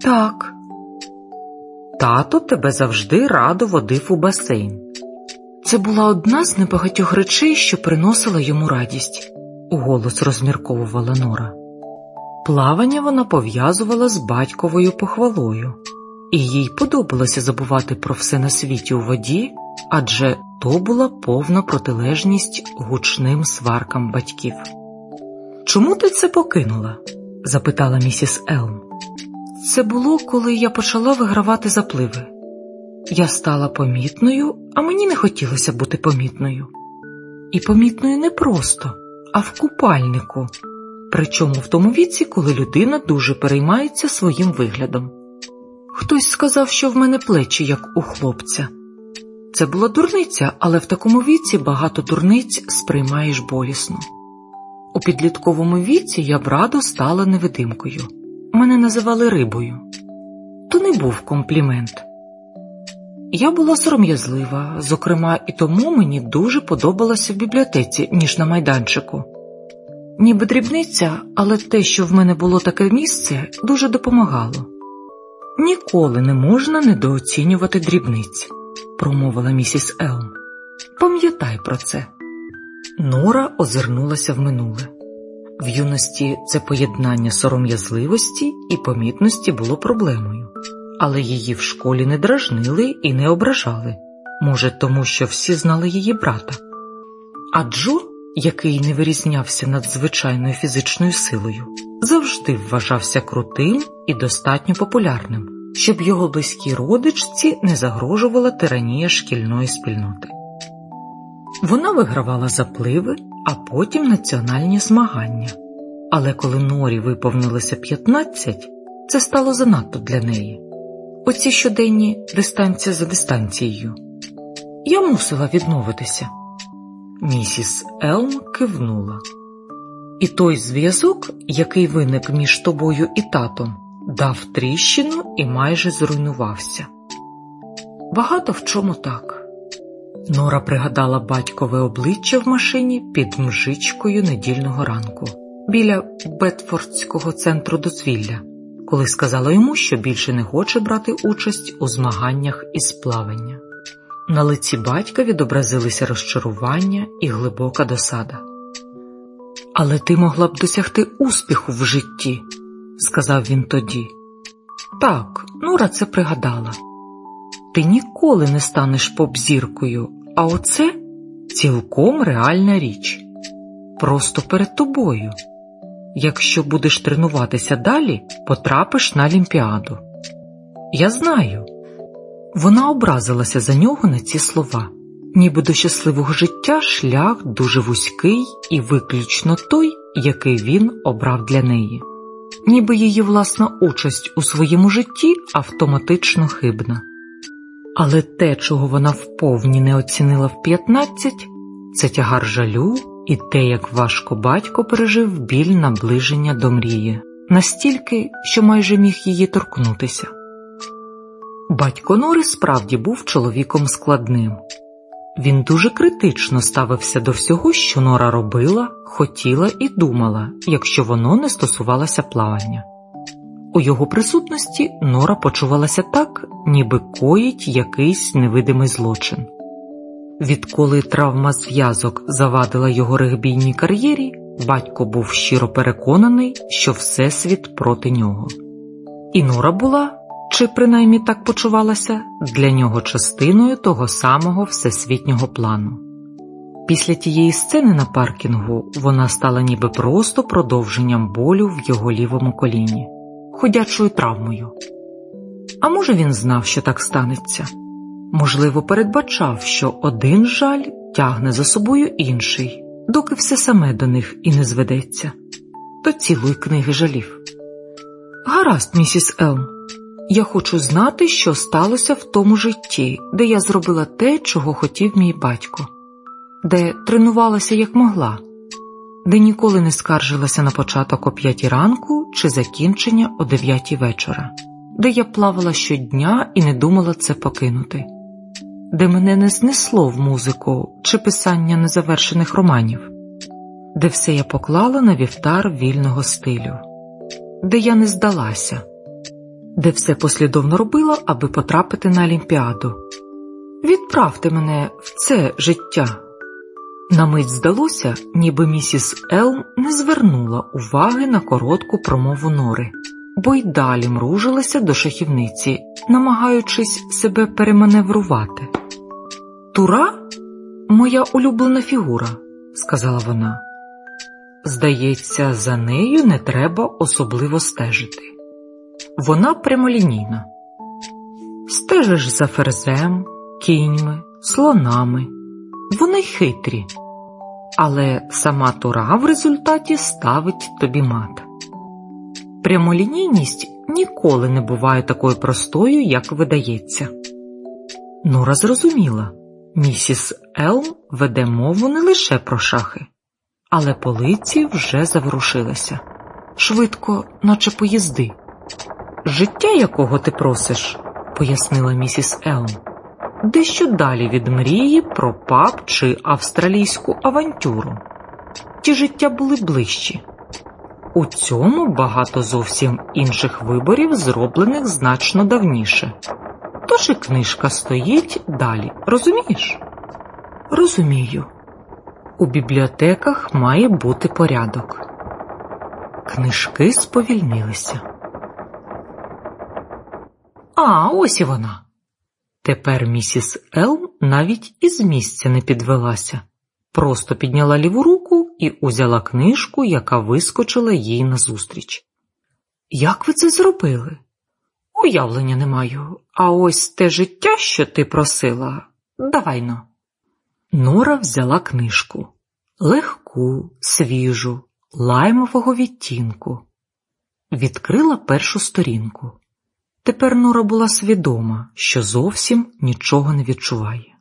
Так. Тато тебе завжди радо водив у басейн. Це була одна з небагатьох речей, що приносила йому радість, уголос розмірковувала Нора. Плавання вона пов'язувала з батьковою похвалою, і їй подобалося забувати про все на світі у воді, адже то була повна протилежність гучним сваркам батьків. Чому ти це покинула? запитала місіс Елм. Це було, коли я почала вигравати запливи. Я стала помітною, а мені не хотілося бути помітною. І помітною не просто, а в купальнику, причому в тому віці, коли людина дуже переймається своїм виглядом. Хтось сказав, що в мене плечі, як у хлопця. Це була дурниця, але в такому віці багато дурниць сприймаєш болісно. У підлітковому віці я б радо стала невидимкою. Мене називали рибою. То не був комплімент. Я була сором'язлива, зокрема, і тому мені дуже подобалося в бібліотеці, ніж на майданчику. Ніби дрібниця, але те, що в мене було таке місце, дуже допомагало. Ніколи не можна недооцінювати дрібниць, промовила місіс Елм. Пам'ятай про це. Нора озирнулася в минуле. В юності це поєднання сором'язливості і помітності було проблемою, але її в школі не дражнили і не ображали, може, тому що всі знали її брата. А Джо, який не вирізнявся надзвичайною фізичною силою, завжди вважався крутим і достатньо популярним, щоб його близькій родичці не загрожувала тиранія шкільної спільноти. Вона вигравала запливи, а потім національні змагання. Але коли Норі виповнилося 15, це стало занадто для неї. Оці щоденні дистанція за дистанцією. Я мусила відмовитися. Місіс Елм кивнула. І той зв'язок, який виник між тобою і татом, дав тріщину і майже зруйнувався. Багато в чому так. Нора пригадала батькове обличчя в машині під мжичкою недільного ранку біля Бетфордського центру дозвілля, коли сказала йому, що більше не хоче брати участь у змаганнях із плавання. На лиці батька відобразилися розчарування і глибока досада. Але ти могла б досягти успіху в житті, сказав він тоді. Так, Нора це пригадала. Ти ніколи не станеш поп-зіркою, а оце цілком реальна річ. Просто перед тобою. Якщо будеш тренуватися далі, потрапиш на Олімпіаду. Я знаю. Вона образилася за нього на ці слова, ніби до щасливого життя шлях дуже вузький і виключно той, який він обрав для неї, ніби її власна участь у своєму житті автоматично хибна. Але те, чого вона вповні не оцінила в 15, це тягар жалю і те, як важко батько пережив біль наближення до мрії, настільки, що майже міг її торкнутися. Батько Нори справді був чоловіком складним. Він дуже критично ставився до всього, що Нора робила, хотіла і думала, якщо воно не стосувалося плавання. У його присутності Нора почувалася так, ніби коїть якийсь невидимий злочин. Відколи травма зв'язок завадила його регбійній кар'єрі, батько був щиро переконаний, що всесвіт проти нього. І була, чи принаймні так почувалася, для нього частиною того самого всесвітнього плану. Після тієї сцени на паркінгу вона стала ніби просто продовженням болю в його лівому коліні, ходячою травмою. А може, він знав, що так станеться? Можливо, передбачав, що один жаль тягне за собою інший, доки все саме до них і не зведеться, то цілуй книги жалів. Гаразд, місіс Елм, я хочу знати, що сталося в тому житті, де я зробила те, чого хотів мій батько, де тренувалася як могла, де ніколи не скаржилася на початок о п'ятій ранку чи закінчення о дев'ятій вечора, де я плавала щодня і не думала це покинути. Де мене не знесло в музику чи писання незавершених романів, де все я поклала на вівтар вільного стилю, де я не здалася, де все послідовно робила, аби потрапити на Олімпіаду. Відправте мене в це життя. На мить здалося, ніби місіс Елм не звернула уваги на коротку промову Нори, бо й далі мружилася до шахівниці, намагаючись себе переманеврувати. Тура моя улюблена фігура, сказала вона. Здається, за нею не треба особливо стежити. Вона прямолінійна. Стежиш за ферзем, кіньми, слонами. Вони хитрі, але сама тура в результаті ставить тобі мат. Прямолінійність ніколи не буває такою простою, як видається. Нора зрозуміла, місіс Елм веде мову не лише про шахи, але полиці вже заворушилися швидко, наче поїзди. Життя, якого ти просиш, пояснила місіс Елм, дещо далі від мрії про пап чи австралійську авантюру. Ті життя були ближчі. У цьому багато зовсім інших виборів, зроблених значно давніше. Тож і книжка стоїть далі, розумієш? Розумію. У бібліотеках має бути порядок. Книжки сповільнилися. А, ось і вона. Тепер місіс Елм навіть із місця не підвелася, просто підняла ліву руку і узяла книжку, яка вискочила їй назустріч. Як ви це зробили? Уявлення не маю, а ось те життя, що ти просила, давайно. Нора взяла книжку легку, свіжу, лаймового відтінку, відкрила першу сторінку. Тепер Нора була свідома, що зовсім нічого не відчуває.